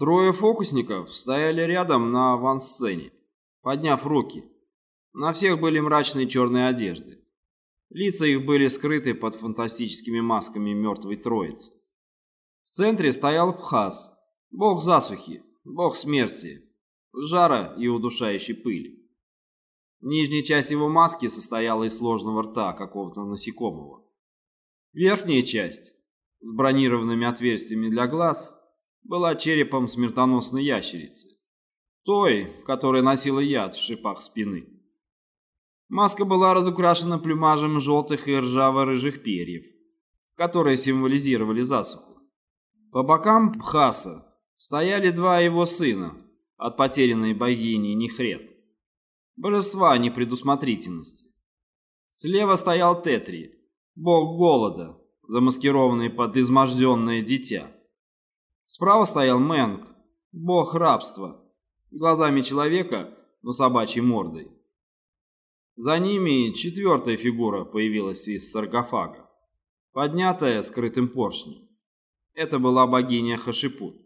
Трое фокусников стояли рядом на авансцене, подняв руки. На всех были мрачные черные одежды. Лица их были скрыты под фантастическими масками мертвой троицы. В центре стоял Пхас, бог засухи, бог смерти, жара и удушающей пыли. Нижняя часть его маски состояла из сложного рта какого-то насекомого. Верхняя часть, с бронированными отверстиями для глаз, была черепом смертоносной ящерицы, той, которая носила яд в шипах спины. Маска была разукрашена плюмажем желтых и ржаво-рыжих перьев, которые символизировали засуху. По бокам Пхаса стояли два его сына от потерянной богини Нихрет, божества непредусмотрительности. Слева стоял Тетри, бог голода, замаскированный под изможденное дитя. Справа стоял Мэнг, бог рабства, глазами человека, но собачьей мордой. За ними четвертая фигура появилась из саркофага, поднятая скрытым поршнем. Это была богиня Хашипут.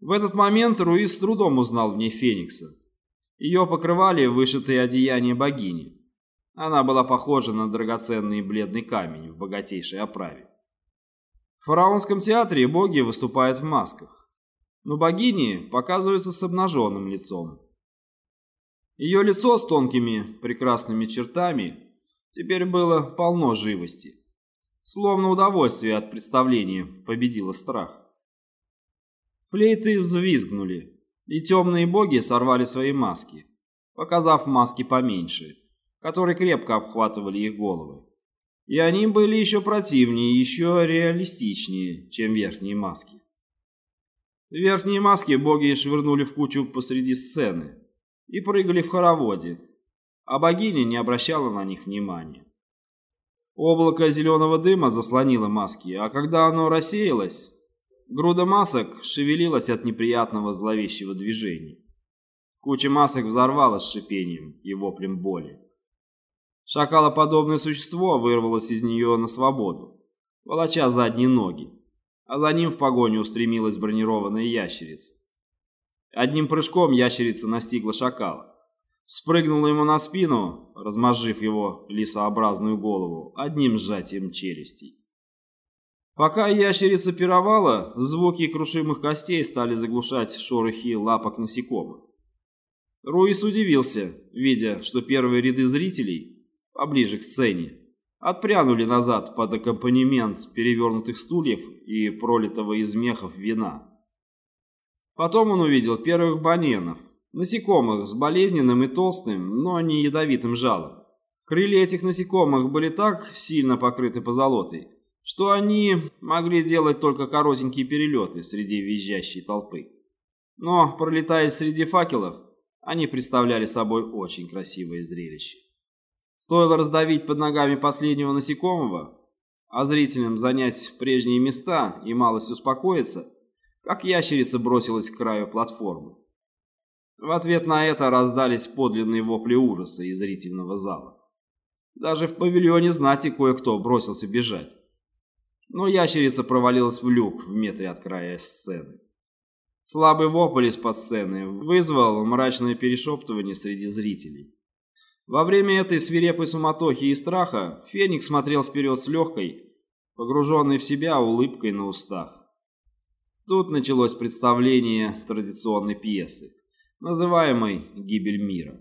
В этот момент Руис с трудом узнал в ней Феникса. Ее покрывали вышитые одеяния богини. Она была похожа на драгоценный бледный камень в богатейшей оправе. В фараонском театре боги выступают в масках, но богини показываются с обнаженным лицом. Ее лицо с тонкими прекрасными чертами теперь было полно живости. Словно удовольствие от представления победило страх. Флейты взвизгнули, и темные боги сорвали свои маски, показав маски поменьше, которые крепко обхватывали их головы. И они были еще противнее, еще реалистичнее, чем верхние маски. Верхние маски боги швырнули в кучу посреди сцены и прыгали в хороводе, а богиня не обращала на них внимания. Облако зеленого дыма заслонило маски, а когда оно рассеялось, груда масок шевелилась от неприятного зловещего движения. Куча масок взорвалась шипением и воплем боли. Шакалоподобное существо вырвалось из нее на свободу, волоча задние ноги, а за ним в погоню устремилась бронированная ящерица. Одним прыжком ящерица настигла шакала. Спрыгнула ему на спину, размозжив его лисообразную голову одним сжатием челюстей. Пока ящерица пировала, звуки крушимых костей стали заглушать шорохи лапок насекомых. Руис удивился, видя, что первые ряды зрителей поближе к сцене, отпрянули назад под аккомпанемент перевернутых стульев и пролитого из мехов вина. Потом он увидел первых баненов, насекомых с болезненным и толстым, но не ядовитым жалом. Крылья этих насекомых были так сильно покрыты позолотой, что они могли делать только коротенькие перелеты среди визжащей толпы. Но, пролетая среди факелов, они представляли собой очень красивое зрелище. Стоило раздавить под ногами последнего насекомого, а зрителям занять прежние места и малость успокоиться, как ящерица бросилась к краю платформы. В ответ на это раздались подлинные вопли ужаса из зрительного зала. Даже в павильоне знати кое-кто бросился бежать. Но ящерица провалилась в люк в метре от края сцены. Слабый вопль из-под сцены вызвал мрачное перешептывание среди зрителей. Во время этой свирепой суматохи и страха Феникс смотрел вперед с легкой, погруженной в себя улыбкой на устах. Тут началось представление традиционной пьесы, называемой «Гибель мира».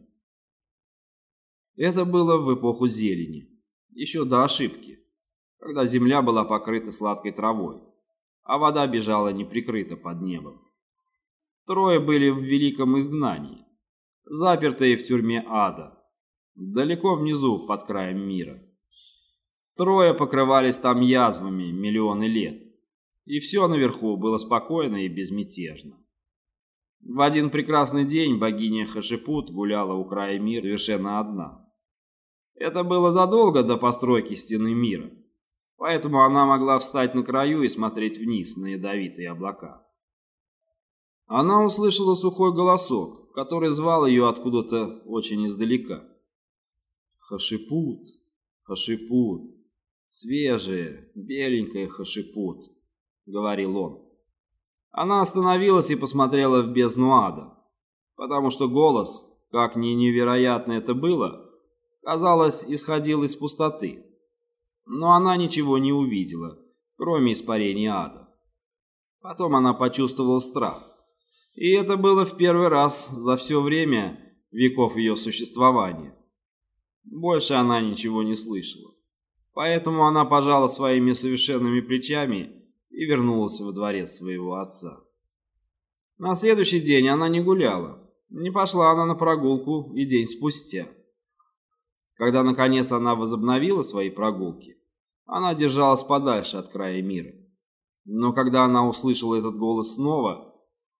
Это было в эпоху зелени, еще до ошибки, когда земля была покрыта сладкой травой, а вода бежала неприкрыто под небом. Трое были в великом изгнании, запертые в тюрьме ада, далеко внизу, под краем мира. Трое покрывались там язвами миллионы лет, и все наверху было спокойно и безмятежно. В один прекрасный день богиня Хашипут гуляла у края мира совершенно одна. Это было задолго до постройки стены мира, поэтому она могла встать на краю и смотреть вниз на ядовитые облака. Она услышала сухой голосок, который звал ее откуда-то очень издалека. Хашипут, Хашипут, свежее, беленькое Хашипут, говорил он. Она остановилась и посмотрела в бездну ада, потому что голос, как ни невероятно это было, казалось, исходил из пустоты. Но она ничего не увидела, кроме испарения ада. Потом она почувствовала страх. И это было в первый раз за все время веков ее существования. Больше она ничего не слышала. Поэтому она пожала своими совершенными плечами и вернулась во дворец своего отца. На следующий день она не гуляла. Не пошла она на прогулку и день спустя. Когда, наконец, она возобновила свои прогулки, она держалась подальше от края мира. Но когда она услышала этот голос снова,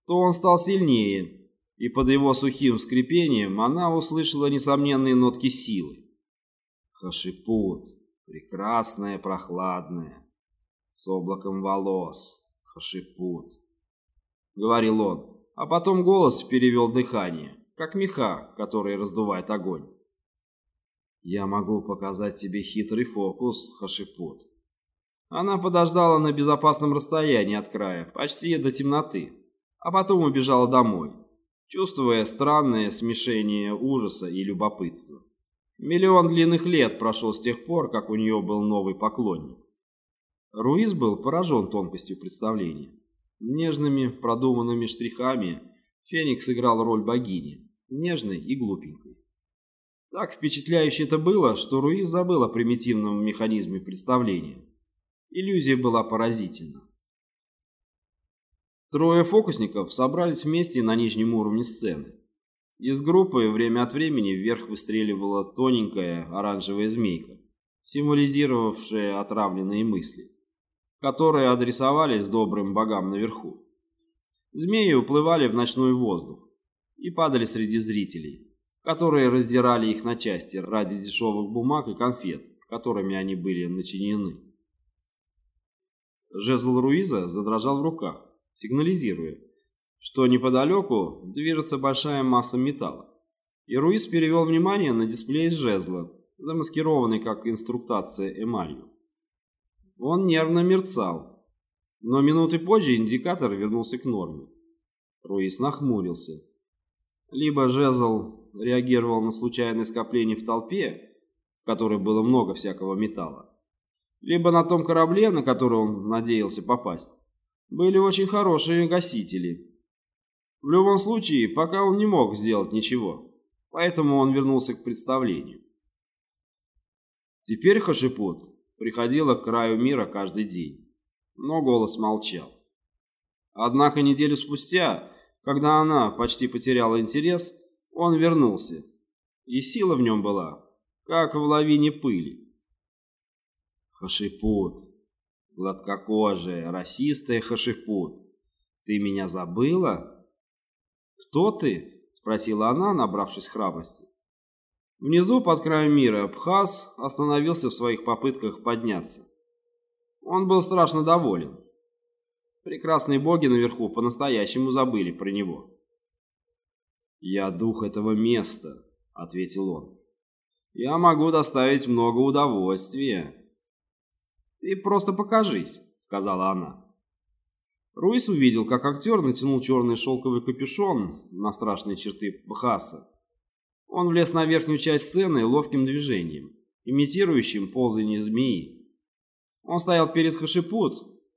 то он стал сильнее, и под его сухим скрипением она услышала несомненные нотки силы. Хашипут, прекрасная, прохладная, с облаком волос, Хашипут, — говорил он, а потом голос перевел дыхание, как меха, который раздувает огонь. «Я могу показать тебе хитрый фокус, Хашипут». Она подождала на безопасном расстоянии от края, почти до темноты, а потом убежала домой, чувствуя странное смешение ужаса и любопытства. Миллион длинных лет прошел с тех пор, как у нее был новый поклонник. Руиз был поражен тонкостью представления. Нежными, продуманными штрихами Феникс играл роль богини, нежной и глупенькой. Так впечатляюще это было, что Руиз забыл о примитивном механизме представления. Иллюзия была поразительна. Трое фокусников собрались вместе на нижнем уровне сцены. Из группы время от времени вверх выстреливала тоненькая оранжевая змейка, символизировавшая отравленные мысли которые адресовались добрым богам наверху. Змеи уплывали в ночной воздух и падали среди зрителей, которые раздирали их на части ради дешевых бумаг и конфет, которыми они были начинены. Жезл Руиза задрожал в руках, сигнализируя, что неподалеку движется большая масса металла. И Руиз перевел внимание на дисплей жезла, замаскированный как инструктация эмалью. Он нервно мерцал, но минуты позже индикатор вернулся к норме. Руис нахмурился. Либо жезл реагировал на случайное скопление в толпе, в которой было много всякого металла, либо на том корабле, на который он надеялся попасть, были очень хорошие гасители. В любом случае, пока он не мог сделать ничего, поэтому он вернулся к представлению. Теперь Хашипут приходила к краю мира каждый день. Но голос молчал. Однако неделю спустя, когда она почти потеряла интерес, он вернулся. И сила в нем была, как в лавине пыли. Хашипут, гладкокожая, расистая Хашипут, ты меня забыла? Кто ты? Спросила она, набравшись храбрости. Внизу, под краем мира, Бхас остановился в своих попытках подняться. Он был страшно доволен. Прекрасные боги наверху по-настоящему забыли про него. «Я дух этого места», — ответил он. «Я могу доставить много удовольствия». «Ты просто покажись», — сказала она. Руис увидел, как актер натянул черный шелковый капюшон на страшные черты Бхаса он влез на верхнюю часть сцены ловким движением, имитирующим ползание змеи. Он стоял перед Хашипут,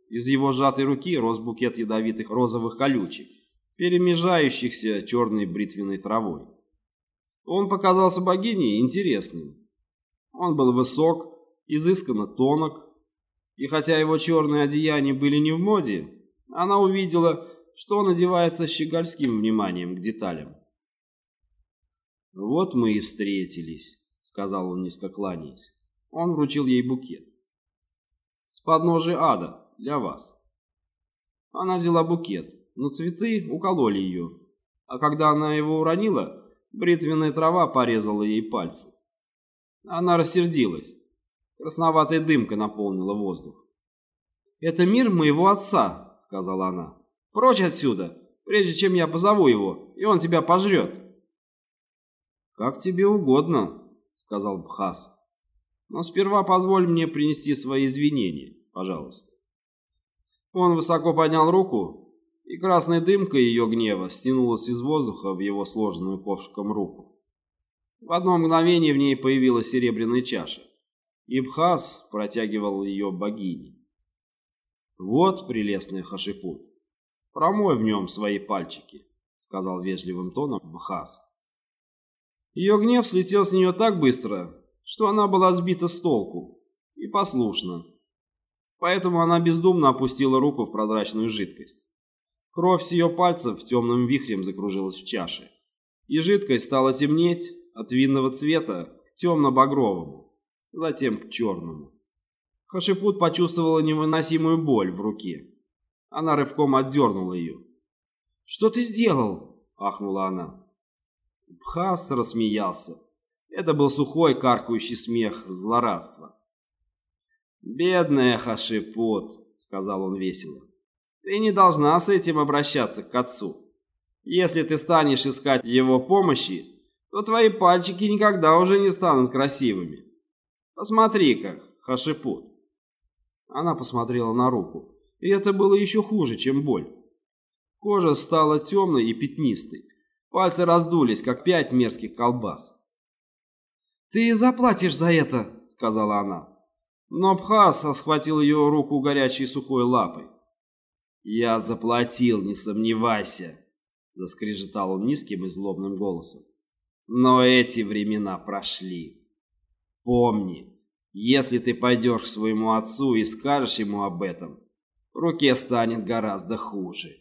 из его сжатой руки рос букет ядовитых розовых колючек, перемежающихся черной бритвенной травой. Он показался богине интересным. Он был высок, изысканно тонок, и хотя его черные одеяния были не в моде, она увидела, что он одевается щегольским вниманием к деталям. «Вот мы и встретились», — сказал он, низко кланяясь. Он вручил ей букет. «С подножия ада, для вас». Она взяла букет, но цветы укололи ее, а когда она его уронила, бритвенная трава порезала ей пальцы. Она рассердилась. Красноватая дымка наполнила воздух. «Это мир моего отца», — сказала она. «Прочь отсюда, прежде чем я позову его, и он тебя пожрет». «Как тебе угодно», — сказал Бхас. «Но сперва позволь мне принести свои извинения, пожалуйста». Он высоко поднял руку, и красной дымкой ее гнева стянулась из воздуха в его сложенную ковшиком руку. В одно мгновение в ней появилась серебряная чаша, и Бхас протягивал ее богине. «Вот прелестный Хашипут, промой в нем свои пальчики», — сказал вежливым тоном Бхас. Ее гнев слетел с нее так быстро, что она была сбита с толку и послушна. Поэтому она бездумно опустила руку в прозрачную жидкость. Кровь с ее пальцев темным вихрем закружилась в чаше, и жидкость стала темнеть от винного цвета к темно-багровому, затем к черному. Хашипут почувствовала невыносимую боль в руке. Она рывком отдернула ее. «Что ты сделал?» – ахнула она. Бхас рассмеялся. Это был сухой, каркающий смех злорадства. «Бедная Хашипут», — сказал он весело. «Ты не должна с этим обращаться к отцу. Если ты станешь искать его помощи, то твои пальчики никогда уже не станут красивыми. Посмотри как, Хашипут». Она посмотрела на руку, и это было еще хуже, чем боль. Кожа стала темной и пятнистой. Пальцы раздулись, как пять мерзких колбас. «Ты заплатишь за это», — сказала она. Но Бхас схватил ее руку горячей сухой лапой. «Я заплатил, не сомневайся», — заскрежетал он низким и злобным голосом. «Но эти времена прошли. Помни, если ты пойдешь к своему отцу и скажешь ему об этом, руке станет гораздо хуже.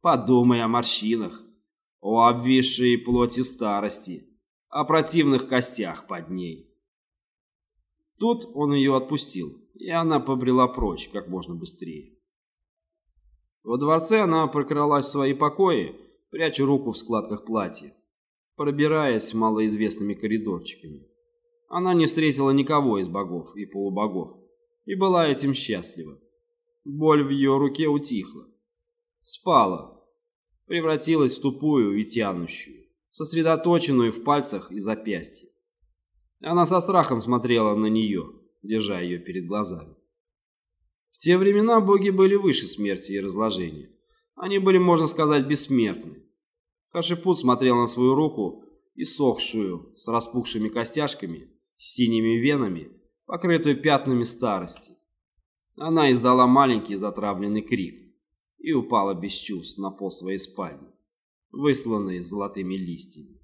Подумай о морщинах, о обвисшей плоти старости, о противных костях под ней. Тут он ее отпустил, и она побрела прочь как можно быстрее. Во дворце она прокралась в свои покои, пряча руку в складках платья, пробираясь малоизвестными коридорчиками. Она не встретила никого из богов и полубогов, и была этим счастлива. Боль в ее руке утихла. Спала, превратилась в тупую и тянущую, сосредоточенную в пальцах и запястье. Она со страхом смотрела на нее, держа ее перед глазами. В те времена боги были выше смерти и разложения. Они были, можно сказать, бессмертны. Хашипут смотрел на свою руку, иссохшую, с распухшими костяшками, синими венами, покрытую пятнами старости. Она издала маленький затравленный крик и упала без чувств на пол своей спальни, высланной золотыми листьями.